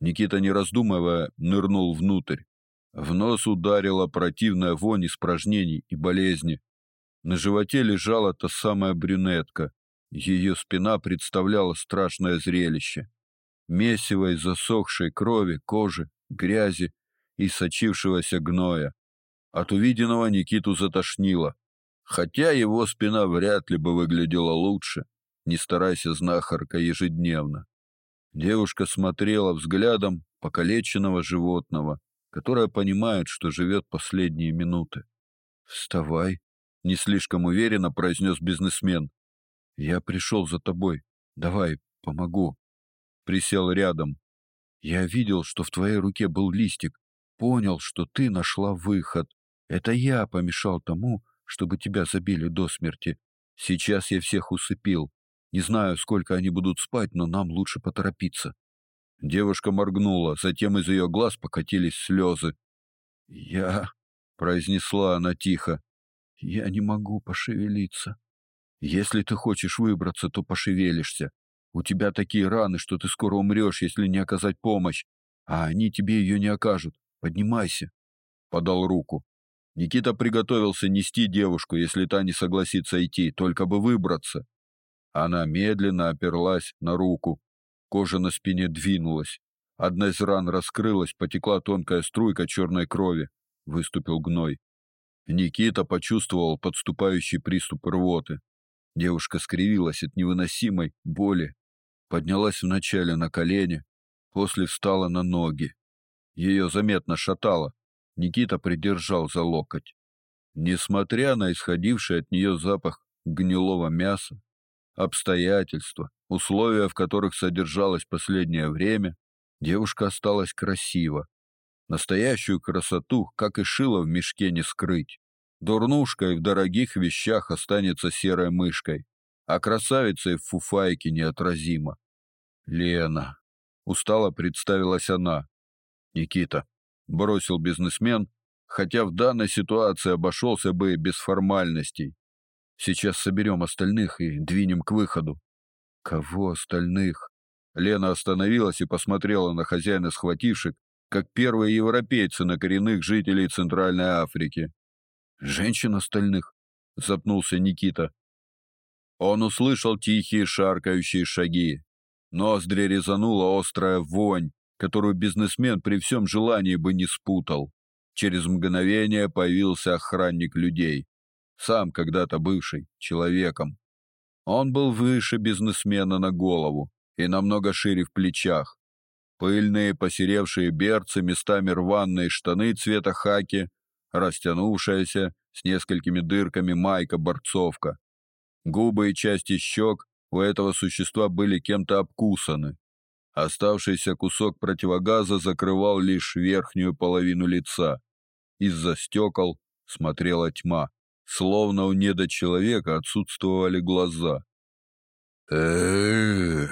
Никита, не раздумывая, нырнул внутрь. В нос ударила противная вонь испражнений и болезни. На животе лежала та самая брюнетка. Ее спина представляла страшное зрелище. Месиво из засохшей крови, кожи, грязи и сочившегося гноя. От увиденного Никиту затошнило, хотя его спина вряд ли бы выглядела лучше, не старайся знахарка ежедневно. Девушка смотрела взглядом покалеченного животного, которое понимает, что живет последние минуты. «Вставай», — не слишком уверенно произнес бизнесмен. «Я пришел за тобой. Давай, помогу». Присел рядом. «Я видел, что в твоей руке был листик. Понял, что ты нашла выход. Это я помешал тому, чтобы тебя забили до смерти. Сейчас я всех усыпил. Не знаю, сколько они будут спать, но нам лучше поторопиться. Девушка моргнула, затем из ее глаз покатились слезы. «Я...» — произнесла она тихо. «Я не могу пошевелиться. Если ты хочешь выбраться, то пошевелишься. У тебя такие раны, что ты скоро умрешь, если не оказать помощь, а они тебе ее не окажут. Поднимайся». Подал руку. Никита приготовился нести девушку, если та не согласится идти, только бы выбраться. Она медленно оперлась на руку, Кожа на спине двинулась. Одна из ран раскрылась, потекла тонкая струйка черной крови. Выступил гной. Никита почувствовал подступающий приступ рвоты. Девушка скривилась от невыносимой боли, поднялась вначале на колени, после встала на ноги. Ее заметно шатало. Никита придержал за локоть. Несмотря на исходивший от нее запах гнилого мяса, обстоятельства, условия, в которых содержалась последнее время, девушка осталась красива. Настоящую красоту, как и шило в мешке, не скрыть. Дурнушкой в дорогих вещах останется серой мышкой, а красавицей в фуфайке неотразима. Лена. Устало представилась она. Никита. Бросил бизнесмен, хотя в данной ситуации обошелся бы без формальностей. Сейчас соберем остальных и двинем к выходу. Кого остальных? Лена остановилась и посмотрела на хозяина схвативших, как первые европейцы на коренных жителей Центральной Африки. Женщин остальных? Запнулся Никита. Он услышал тихие шаркающие шаги. Ноздри резанула острая вонь, которую бизнесмен при всем желании бы не спутал. Через мгновение появился охранник людей сам когда-то бывший человеком. Он был выше бизнесмена на голову и намного шире в плечах. Пыльные посеревшие берцы, местами рваные штаны цвета хаки, растянувшаяся с несколькими дырками майка-борцовка. Губы и части щек у этого существа были кем-то обкусаны. Оставшийся кусок противогаза закрывал лишь верхнюю половину лица. Из-за стекол смотрела тьма словно у недочеловека отсутствовали глаза. э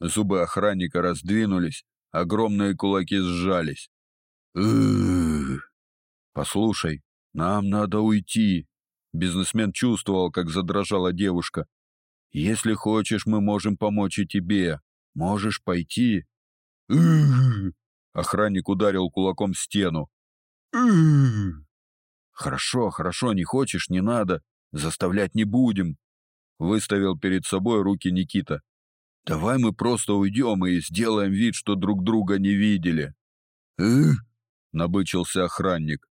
Зубы охранника раздвинулись, огромные кулаки сжались. э Послушай, нам надо уйти. Бизнесмен чувствовал, как задрожала девушка. Если хочешь, мы можем помочь и тебе. Можешь пойти. Охранник ударил кулаком в стену. Хорошо, хорошо, не хочешь, не надо. Заставлять не будем. Выставил перед собой руки Никита. Давай мы просто уйдем и сделаем вид, что друг друга не видели. Э? Набычился охранник.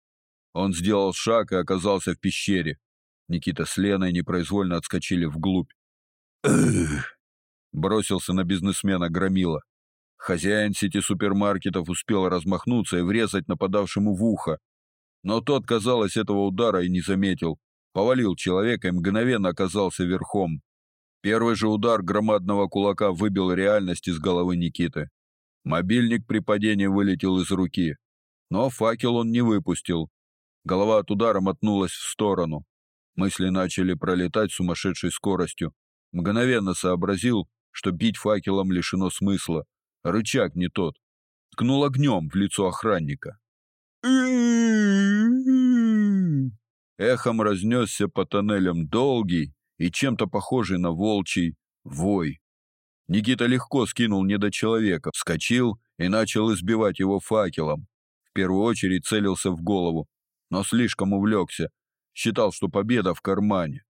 Он сделал шаг и оказался в пещере. Никита с Леной непроизвольно отскочили вглубь. Эх! Бросился на бизнесмена Громила. Хозяин сети супермаркетов успел размахнуться и врезать нападавшему в ухо, но тот, казалось, этого удара и не заметил. Повалил человека и мгновенно оказался верхом. Первый же удар громадного кулака выбил реальность из головы Никиты. Мобильник при падении вылетел из руки, но факел он не выпустил. Голова от удара мотнулась в сторону. Мысли начали пролетать сумасшедшей скоростью. Мгновенно сообразил, что бить факелом лишено смысла. Рычаг не тот. Ткнул огнем в лицо охранника. Эхом разнесся по тоннелям долгий и чем-то похожий на волчий вой. Никита легко скинул недочеловека, вскочил и начал избивать его факелом. В первую очередь целился в голову, но слишком увлекся, считал, что победа в кармане.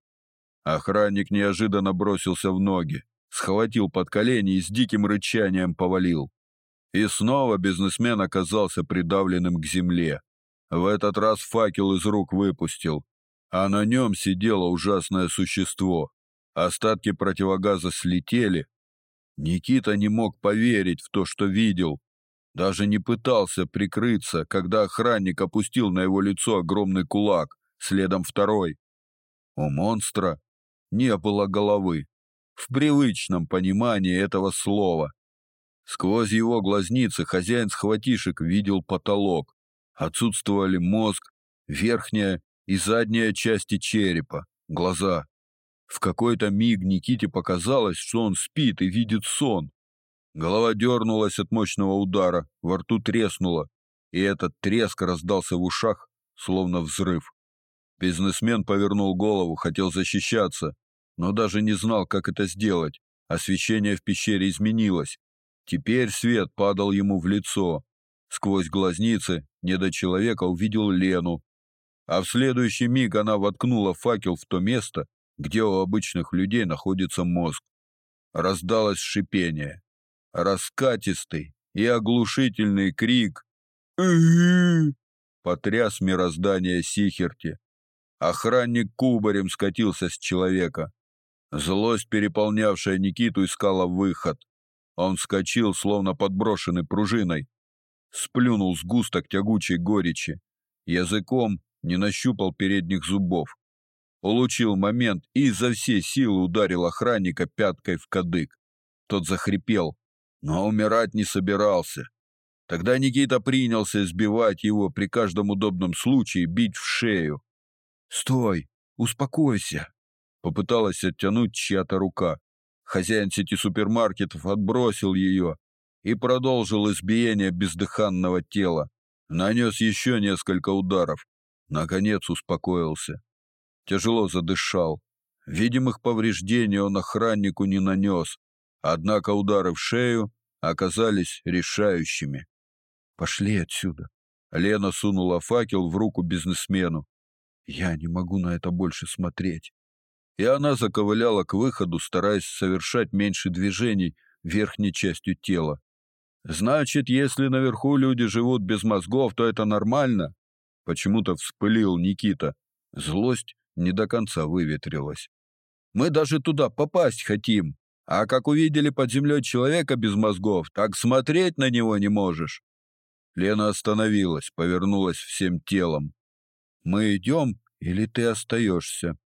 Охранник неожиданно бросился в ноги, схватил под колени и с диким рычанием повалил. И снова бизнесмен оказался придавленным к земле. В этот раз факел из рук выпустил, а на нем сидело ужасное существо. Остатки противогаза слетели. Никита не мог поверить в то, что видел. Даже не пытался прикрыться, когда охранник опустил на его лицо огромный кулак, следом второй. У монстра не было головы. В привычном понимании этого слова. Сквозь его глазницы хозяин схватишек видел потолок. Отсутствовали мозг, верхняя и задняя части черепа, глаза. В какой-то миг Никите показалось, что он спит и видит сон. Голова дернулась от мощного удара, во рту треснуло, и этот треск раздался в ушах, словно взрыв. Бизнесмен повернул голову, хотел защищаться, но даже не знал, как это сделать. Освещение в пещере изменилось. Теперь свет падал ему в лицо. Сквозь глазницы недочеловека увидел Лену. А в следующий миг она воткнула факел в то место, где у обычных людей находится мозг. Раздалось шипение. Раскатистый и оглушительный крик потряс мироздание Сихерти. Охранник кубарем скатился с человека. Злость, переполнявшая Никиту, искала выход. Он вскочил, словно подброшенный пружиной. Сплюнул сгусток тягучей горечи. Языком не нащупал передних зубов улучил момент и изо всей силы ударил охранника пяткой в кадык. Тот захрипел, но умирать не собирался. Тогда Никита принялся избивать его при каждом удобном случае, бить в шею. «Стой! Успокойся!» Попыталась оттянуть чья-то рука. Хозяин сети супермаркетов отбросил ее и продолжил избиение бездыханного тела. Нанес еще несколько ударов. Наконец успокоился тяжело задышал. Видимых повреждений он охраннику не нанес, однако удары в шею оказались решающими. Пошли отсюда. Лена сунула факел в руку бизнесмену. Я не могу на это больше смотреть. И она заковыляла к выходу, стараясь совершать меньше движений верхней частью тела. Значит, если наверху люди живут без мозгов, то это нормально? Почему-то вспылил Никита. Злость не до конца выветрилась. Мы даже туда попасть хотим, а как увидели под землей человека без мозгов, так смотреть на него не можешь. Лена остановилась, повернулась всем телом. Мы идем или ты остаешься?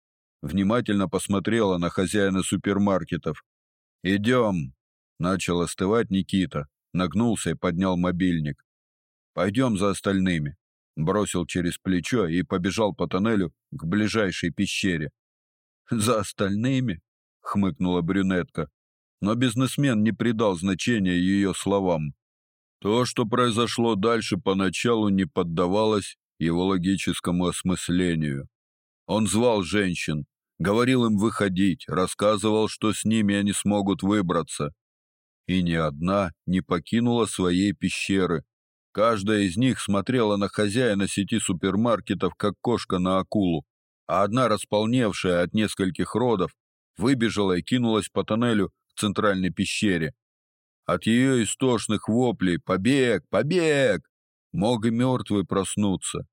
Внимательно посмотрела на хозяина супермаркетов. Идем. Начал остывать Никита, нагнулся и поднял мобильник. Пойдем за остальными бросил через плечо и побежал по тоннелю к ближайшей пещере. За остальными, хмыкнула брюнетка, но бизнесмен не придал значения ее словам. То, что произошло дальше, поначалу не поддавалось его логическому осмыслению. Он звал женщин, говорил им выходить, рассказывал, что с ними они смогут выбраться. И ни одна не покинула своей пещеры, Каждая из них смотрела на хозяина сети супермаркетов, как кошка на акулу, а одна, располневшая от нескольких родов, выбежала и кинулась по тоннелю к центральной пещере. От ее истошных воплей «Побег! Побег!» мог и мертвый проснуться.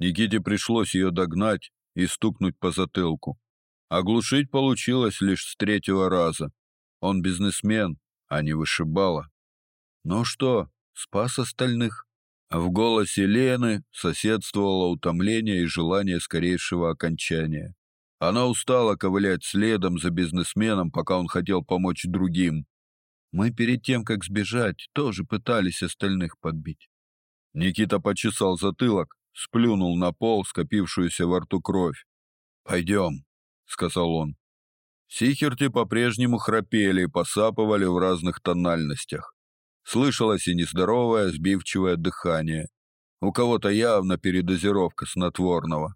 Никите пришлось ее догнать и стукнуть по затылку. Оглушить получилось лишь с третьего раза. Он бизнесмен, а не вышибала. «Ну что, спас остальных. В голосе Лены соседствовало утомление и желание скорейшего окончания. Она устала ковылять следом за бизнесменом, пока он хотел помочь другим. Мы перед тем, как сбежать, тоже пытались остальных подбить. Никита почесал затылок, сплюнул на пол скопившуюся во рту кровь. «Пойдем», — сказал он. Сихерти по-прежнему храпели и посапывали в разных тональностях. Слышалось и нездоровое, сбивчивое дыхание. У кого-то явно передозировка снотворного.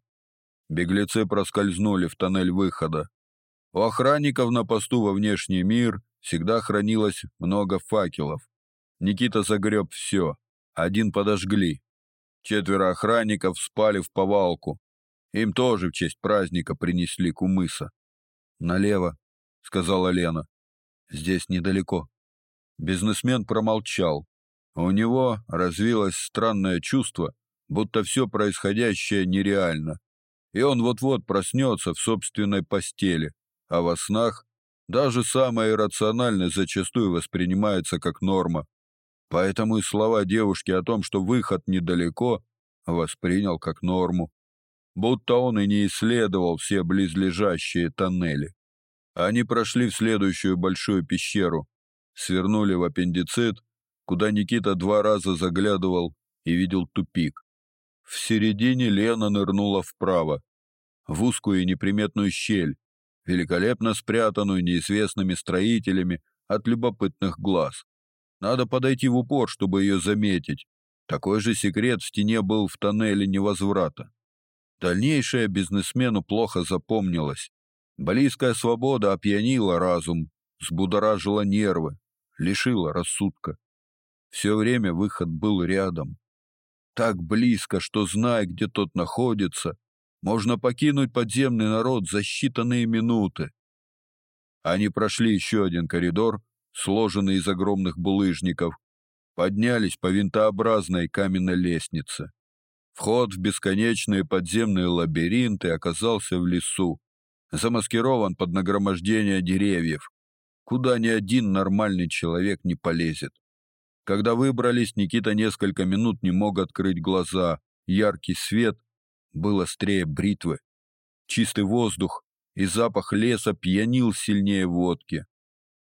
Беглецы проскользнули в тоннель выхода. У охранников на посту во внешний мир всегда хранилось много факелов. Никита загреб все. Один подожгли. Четверо охранников спали в повалку. Им тоже в честь праздника принесли кумыса. Налево, сказала Лена. Здесь недалеко. Бизнесмен промолчал. У него развилось странное чувство, будто все происходящее нереально, и он вот-вот проснется в собственной постели, а во снах даже самое иррациональное зачастую воспринимается как норма. Поэтому и слова девушки о том, что выход недалеко, воспринял как норму, будто он и не исследовал все близлежащие тоннели. Они прошли в следующую большую пещеру, свернули в аппендицит, куда Никита два раза заглядывал и видел тупик. В середине Лена нырнула вправо, в узкую и неприметную щель, великолепно спрятанную неизвестными строителями от любопытных глаз. Надо подойти в упор, чтобы ее заметить. Такой же секрет в стене был в тоннеле невозврата. Дальнейшее бизнесмену плохо запомнилось. Близкая свобода опьянила разум, взбудоражила нервы, лишила рассудка. Все время выход был рядом так близко, что зная, где тот находится, можно покинуть подземный народ за считанные минуты. Они прошли еще один коридор, сложенный из огромных булыжников, поднялись по винтообразной каменной лестнице. Вход в бесконечные подземные лабиринты оказался в лесу, замаскирован под нагромождение деревьев, куда ни один нормальный человек не полезет. Когда выбрались, Никита несколько минут не мог открыть глаза. Яркий свет был острее бритвы. Чистый воздух и запах леса пьянил сильнее водки.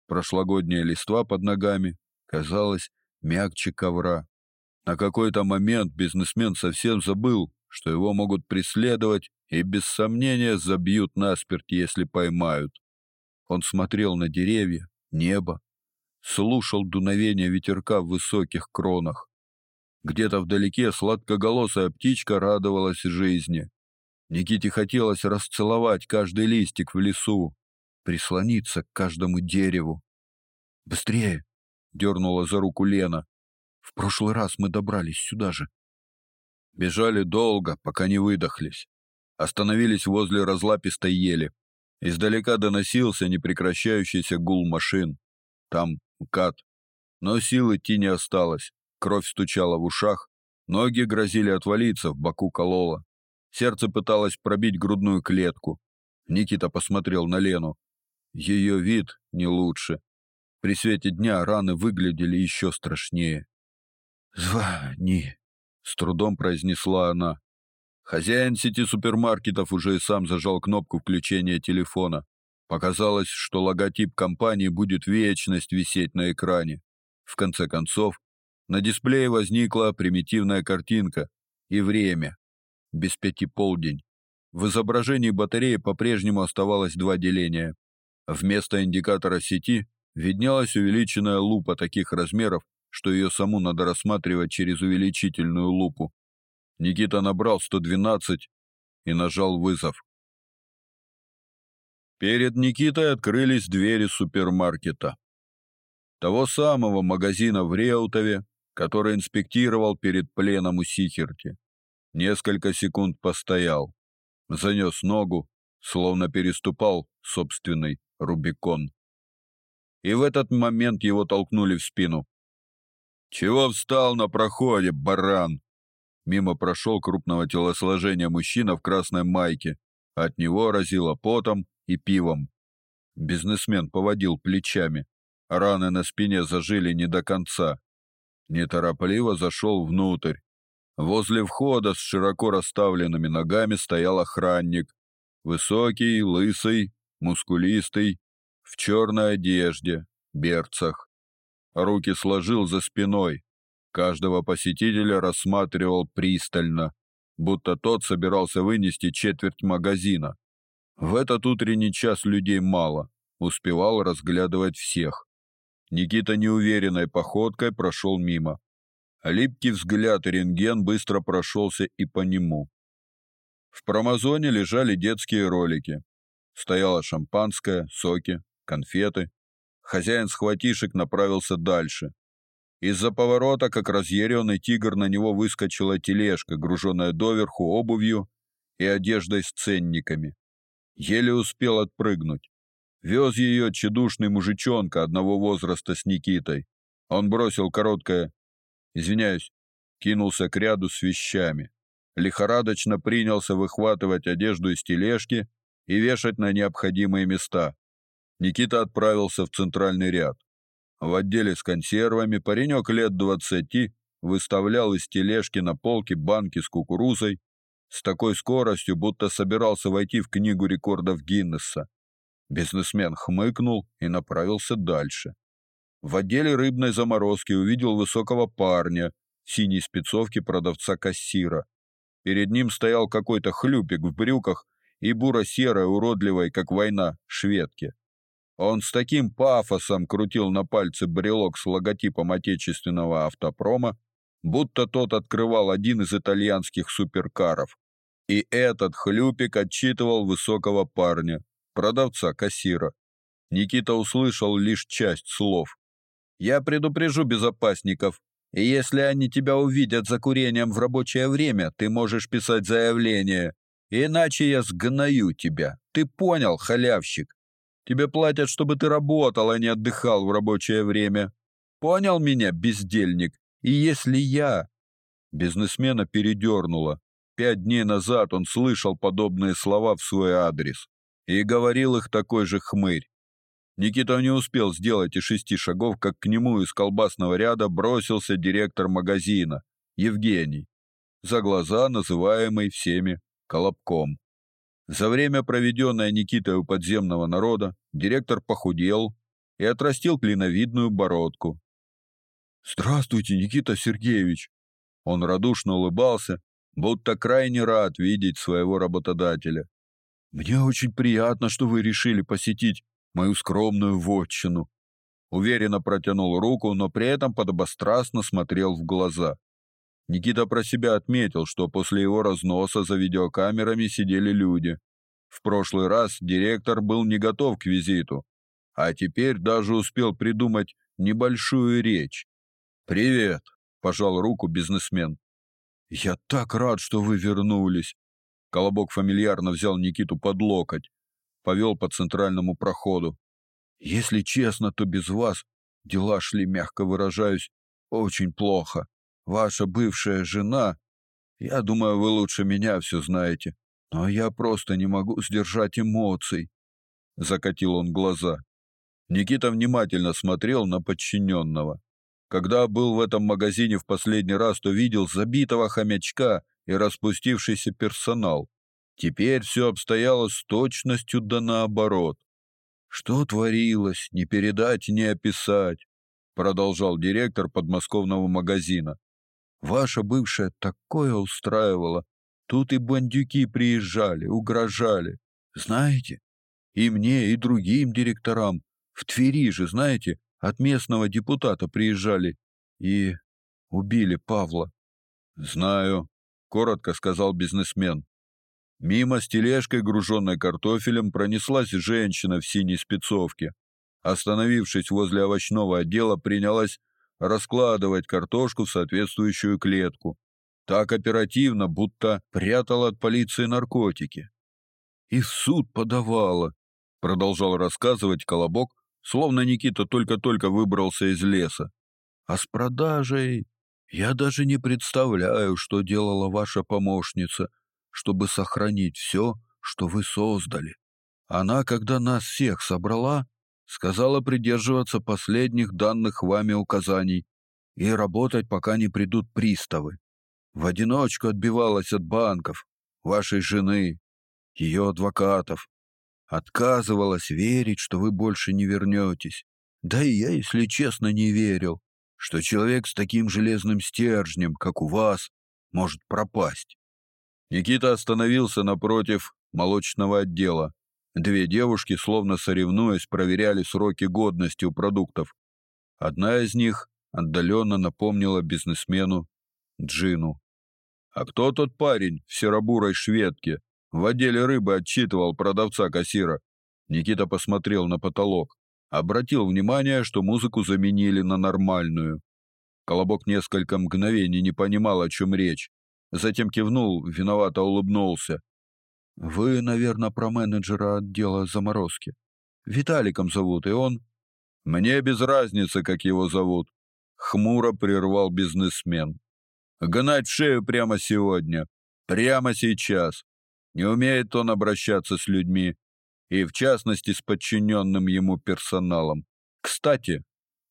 Прошлогодняя листва под ногами казалась мягче ковра. На какой-то момент бизнесмен совсем забыл, что его могут преследовать и без сомнения забьют насмерть, если поймают. Он смотрел на деревья, небо, слушал дуновение ветерка в высоких кронах. Где-то вдалеке сладкоголосая птичка радовалась жизни. Никите хотелось расцеловать каждый листик в лесу, прислониться к каждому дереву. Быстрее, дернула за руку Лена. В прошлый раз мы добрались сюда же. Бежали долго, пока не выдохлись. Остановились возле разлапистой ели. Издалека доносился непрекращающийся гул машин. Там МКАД. Но сил идти не осталось. Кровь стучала в ушах, ноги грозили отвалиться, в боку кололо. Сердце пыталось пробить грудную клетку. Никита посмотрел на Лену. Ее вид не лучше. При свете дня раны выглядели еще страшнее. «Звони», — с трудом произнесла она. Хозяин сети супермаркетов уже и сам зажал кнопку включения телефона. Показалось, что логотип компании будет вечность висеть на экране. В конце концов, на дисплее возникла примитивная картинка и время. Без пяти полдень. В изображении батареи по-прежнему оставалось два деления. Вместо индикатора сети виднелась увеличенная лупа таких размеров, что ее саму надо рассматривать через увеличительную лупу. Никита набрал 112 и нажал вызов. Перед Никитой открылись двери супермаркета. Того самого магазина в Реутове, который инспектировал перед пленом у Сихерти. Несколько секунд постоял, занес ногу, словно переступал собственный Рубикон. И в этот момент его толкнули в спину. «Чего встал на проходе, баран?» Мимо прошел крупного телосложения мужчина в красной майке. От него разило потом и пивом. Бизнесмен поводил плечами. Раны на спине зажили не до конца. Неторопливо зашел внутрь. Возле входа с широко расставленными ногами стоял охранник. Высокий, лысый, мускулистый, в черной одежде, берцах. Руки сложил за спиной. Каждого посетителя рассматривал пристально, будто тот собирался вынести четверть магазина. В этот утренний час людей мало, успевал разглядывать всех. Никита неуверенной походкой прошел мимо. Липкий взгляд рентген быстро прошелся и по нему. В промозоне лежали детские ролики. Стояло шампанское, соки, конфеты. Хозяин схватишек направился дальше. Из-за поворота, как разъяренный тигр, на него выскочила тележка, груженная доверху обувью и одеждой с ценниками. Еле успел отпрыгнуть. Вез ее чедушный мужичонка одного возраста с Никитой. Он бросил короткое «Извиняюсь», кинулся к ряду с вещами. Лихорадочно принялся выхватывать одежду из тележки и вешать на необходимые места. Никита отправился в центральный ряд. В отделе с консервами паренек лет двадцати выставлял из тележки на полке банки с кукурузой с такой скоростью, будто собирался войти в книгу рекордов Гиннесса. Бизнесмен хмыкнул и направился дальше. В отделе рыбной заморозки увидел высокого парня в синей спецовке продавца-кассира. Перед ним стоял какой-то хлюпик в брюках и буро-серой, уродливой, как война, шведке. Он с таким пафосом крутил на пальце брелок с логотипом отечественного автопрома, будто тот открывал один из итальянских суперкаров. И этот хлюпик отчитывал высокого парня, продавца-кассира. Никита услышал лишь часть слов. «Я предупрежу безопасников, и если они тебя увидят за курением в рабочее время, ты можешь писать заявление, иначе я сгною тебя. Ты понял, халявщик?» Тебе платят, чтобы ты работал, а не отдыхал в рабочее время. Понял меня, бездельник? И если я...» Бизнесмена передернуло. Пять дней назад он слышал подобные слова в свой адрес. И говорил их такой же хмырь. Никита не успел сделать и шести шагов, как к нему из колбасного ряда бросился директор магазина, Евгений, за глаза называемый всеми Колобком. За время, проведенное Никитой у подземного народа, директор похудел и отрастил клиновидную бородку. «Здравствуйте, Никита Сергеевич!» Он радушно улыбался, будто крайне рад видеть своего работодателя. «Мне очень приятно, что вы решили посетить мою скромную вотчину». Уверенно протянул руку, но при этом подобострастно смотрел в глаза. Никита про себя отметил, что после его разноса за видеокамерами сидели люди. В прошлый раз директор был не готов к визиту, а теперь даже успел придумать небольшую речь. «Привет», — пожал руку бизнесмен. «Я так рад, что вы вернулись». Колобок фамильярно взял Никиту под локоть, повел по центральному проходу. «Если честно, то без вас дела шли, мягко выражаюсь, очень плохо. Ваша бывшая жена, я думаю, вы лучше меня все знаете, но я просто не могу сдержать эмоций. Закатил он глаза. Никита внимательно смотрел на подчиненного. Когда был в этом магазине в последний раз, то видел забитого хомячка и распустившийся персонал. Теперь все обстояло с точностью да наоборот. Что творилось, не передать, не описать, продолжал директор подмосковного магазина. Ваша бывшая такое устраивала. Тут и бандюки приезжали, угрожали. Знаете, и мне, и другим директорам. В Твери же, знаете, от местного депутата приезжали и убили Павла. Знаю, коротко сказал бизнесмен. Мимо с тележкой, груженной картофелем, пронеслась женщина в синей спецовке. Остановившись возле овощного отдела, принялась раскладывать картошку в соответствующую клетку. Так оперативно, будто прятала от полиции наркотики. И в суд подавала, продолжал рассказывать Колобок, словно Никита только-только выбрался из леса. А с продажей я даже не представляю, что делала ваша помощница, чтобы сохранить все, что вы создали. Она, когда нас всех собрала, сказала придерживаться последних данных вами указаний и работать, пока не придут приставы. В одиночку отбивалась от банков, вашей жены, ее адвокатов. Отказывалась верить, что вы больше не вернетесь. Да и я, если честно, не верил, что человек с таким железным стержнем, как у вас, может пропасть. Никита остановился напротив молочного отдела. Две девушки, словно соревнуясь, проверяли сроки годности у продуктов. Одна из них отдаленно напомнила бизнесмену Джину. А кто тот парень в серобурой шведке? В отделе рыбы отчитывал продавца-кассира. Никита посмотрел на потолок. Обратил внимание, что музыку заменили на нормальную. Колобок несколько мгновений не понимал, о чем речь. Затем кивнул, виновато улыбнулся. Вы, наверное, про менеджера отдела заморозки. Виталиком зовут, и он Мне без разницы, как его зовут, хмуро прервал бизнесмен. Гнать в шею прямо сегодня, прямо сейчас. Не умеет он обращаться с людьми, и в частности с подчиненным ему персоналом. Кстати,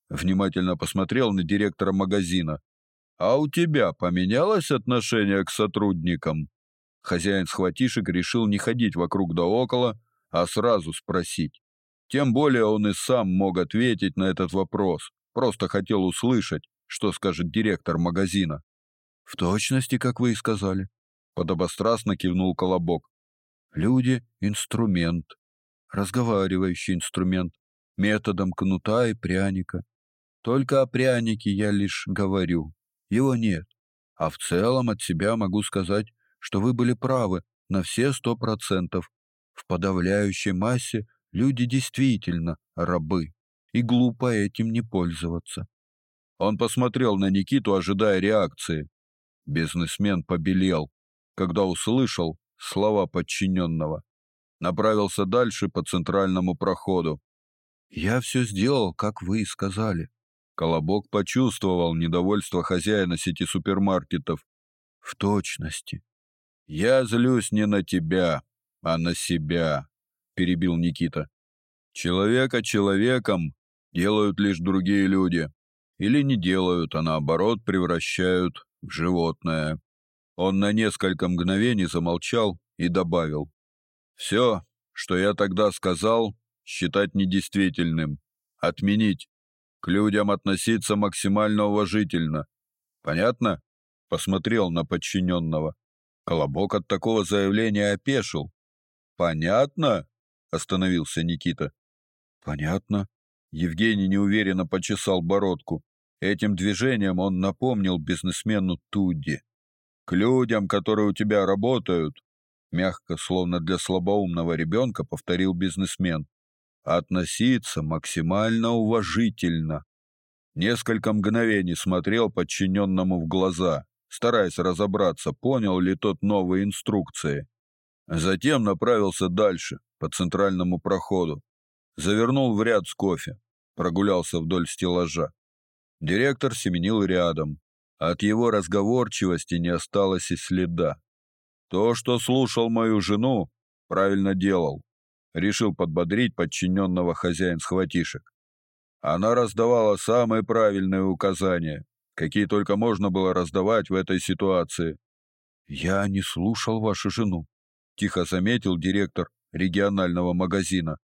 внимательно посмотрел на директора магазина. А у тебя поменялось отношение к сотрудникам? Хозяин схватишек решил не ходить вокруг да около, а сразу спросить. Тем более он и сам мог ответить на этот вопрос. Просто хотел услышать, что скажет директор магазина. В точности, как вы и сказали, подобострастно кивнул Колобок. Люди инструмент, разговаривающий инструмент, методом кнута и пряника. Только о прянике я лишь говорю. Его нет. А в целом от себя могу сказать, что вы были правы на все сто процентов. В подавляющей массе люди действительно рабы, и глупо этим не пользоваться. Он посмотрел на Никиту, ожидая реакции. Бизнесмен побелел, когда услышал слова подчиненного. Направился дальше по центральному проходу. Я все сделал, как вы и сказали. Колобок почувствовал недовольство хозяина сети супермаркетов. В точности. Я злюсь не на тебя, а на себя, перебил Никита. Человека человеком делают лишь другие люди, или не делают, а наоборот превращают в животное. Он на несколько мгновений замолчал и добавил: «Все, что я тогда сказал, считать недействительным, отменить, к людям относиться максимально уважительно. Понятно? Посмотрел на подчиненного. Колобок от такого заявления опешил. Понятно? Остановился Никита. Понятно. Евгений неуверенно почесал бородку. Этим движением он напомнил бизнесмену Тудди. К людям, которые у тебя работают, мягко, словно для слабоумного ребенка, повторил бизнесмен. Относиться максимально уважительно. Несколько мгновений смотрел подчиненному в глаза стараясь разобраться, понял ли тот новые инструкции. Затем направился дальше, по центральному проходу. Завернул в ряд с кофе, прогулялся вдоль стеллажа. Директор семенил рядом. От его разговорчивости не осталось и следа. То, что слушал мою жену, правильно делал. Решил подбодрить подчиненного хозяин схватишек. Она раздавала самые правильные указания, какие только можно было раздавать в этой ситуации. Я не слушал вашу жену, тихо заметил директор регионального магазина.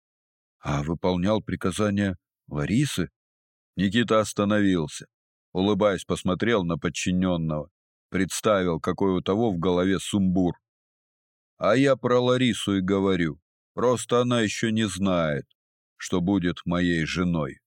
А выполнял приказания Ларисы? Никита остановился, улыбаясь, посмотрел на подчиненного, представил, какой у того в голове сумбур. А я про Ларису и говорю. Просто она еще не знает, что будет моей женой.